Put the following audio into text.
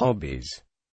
Hobbies.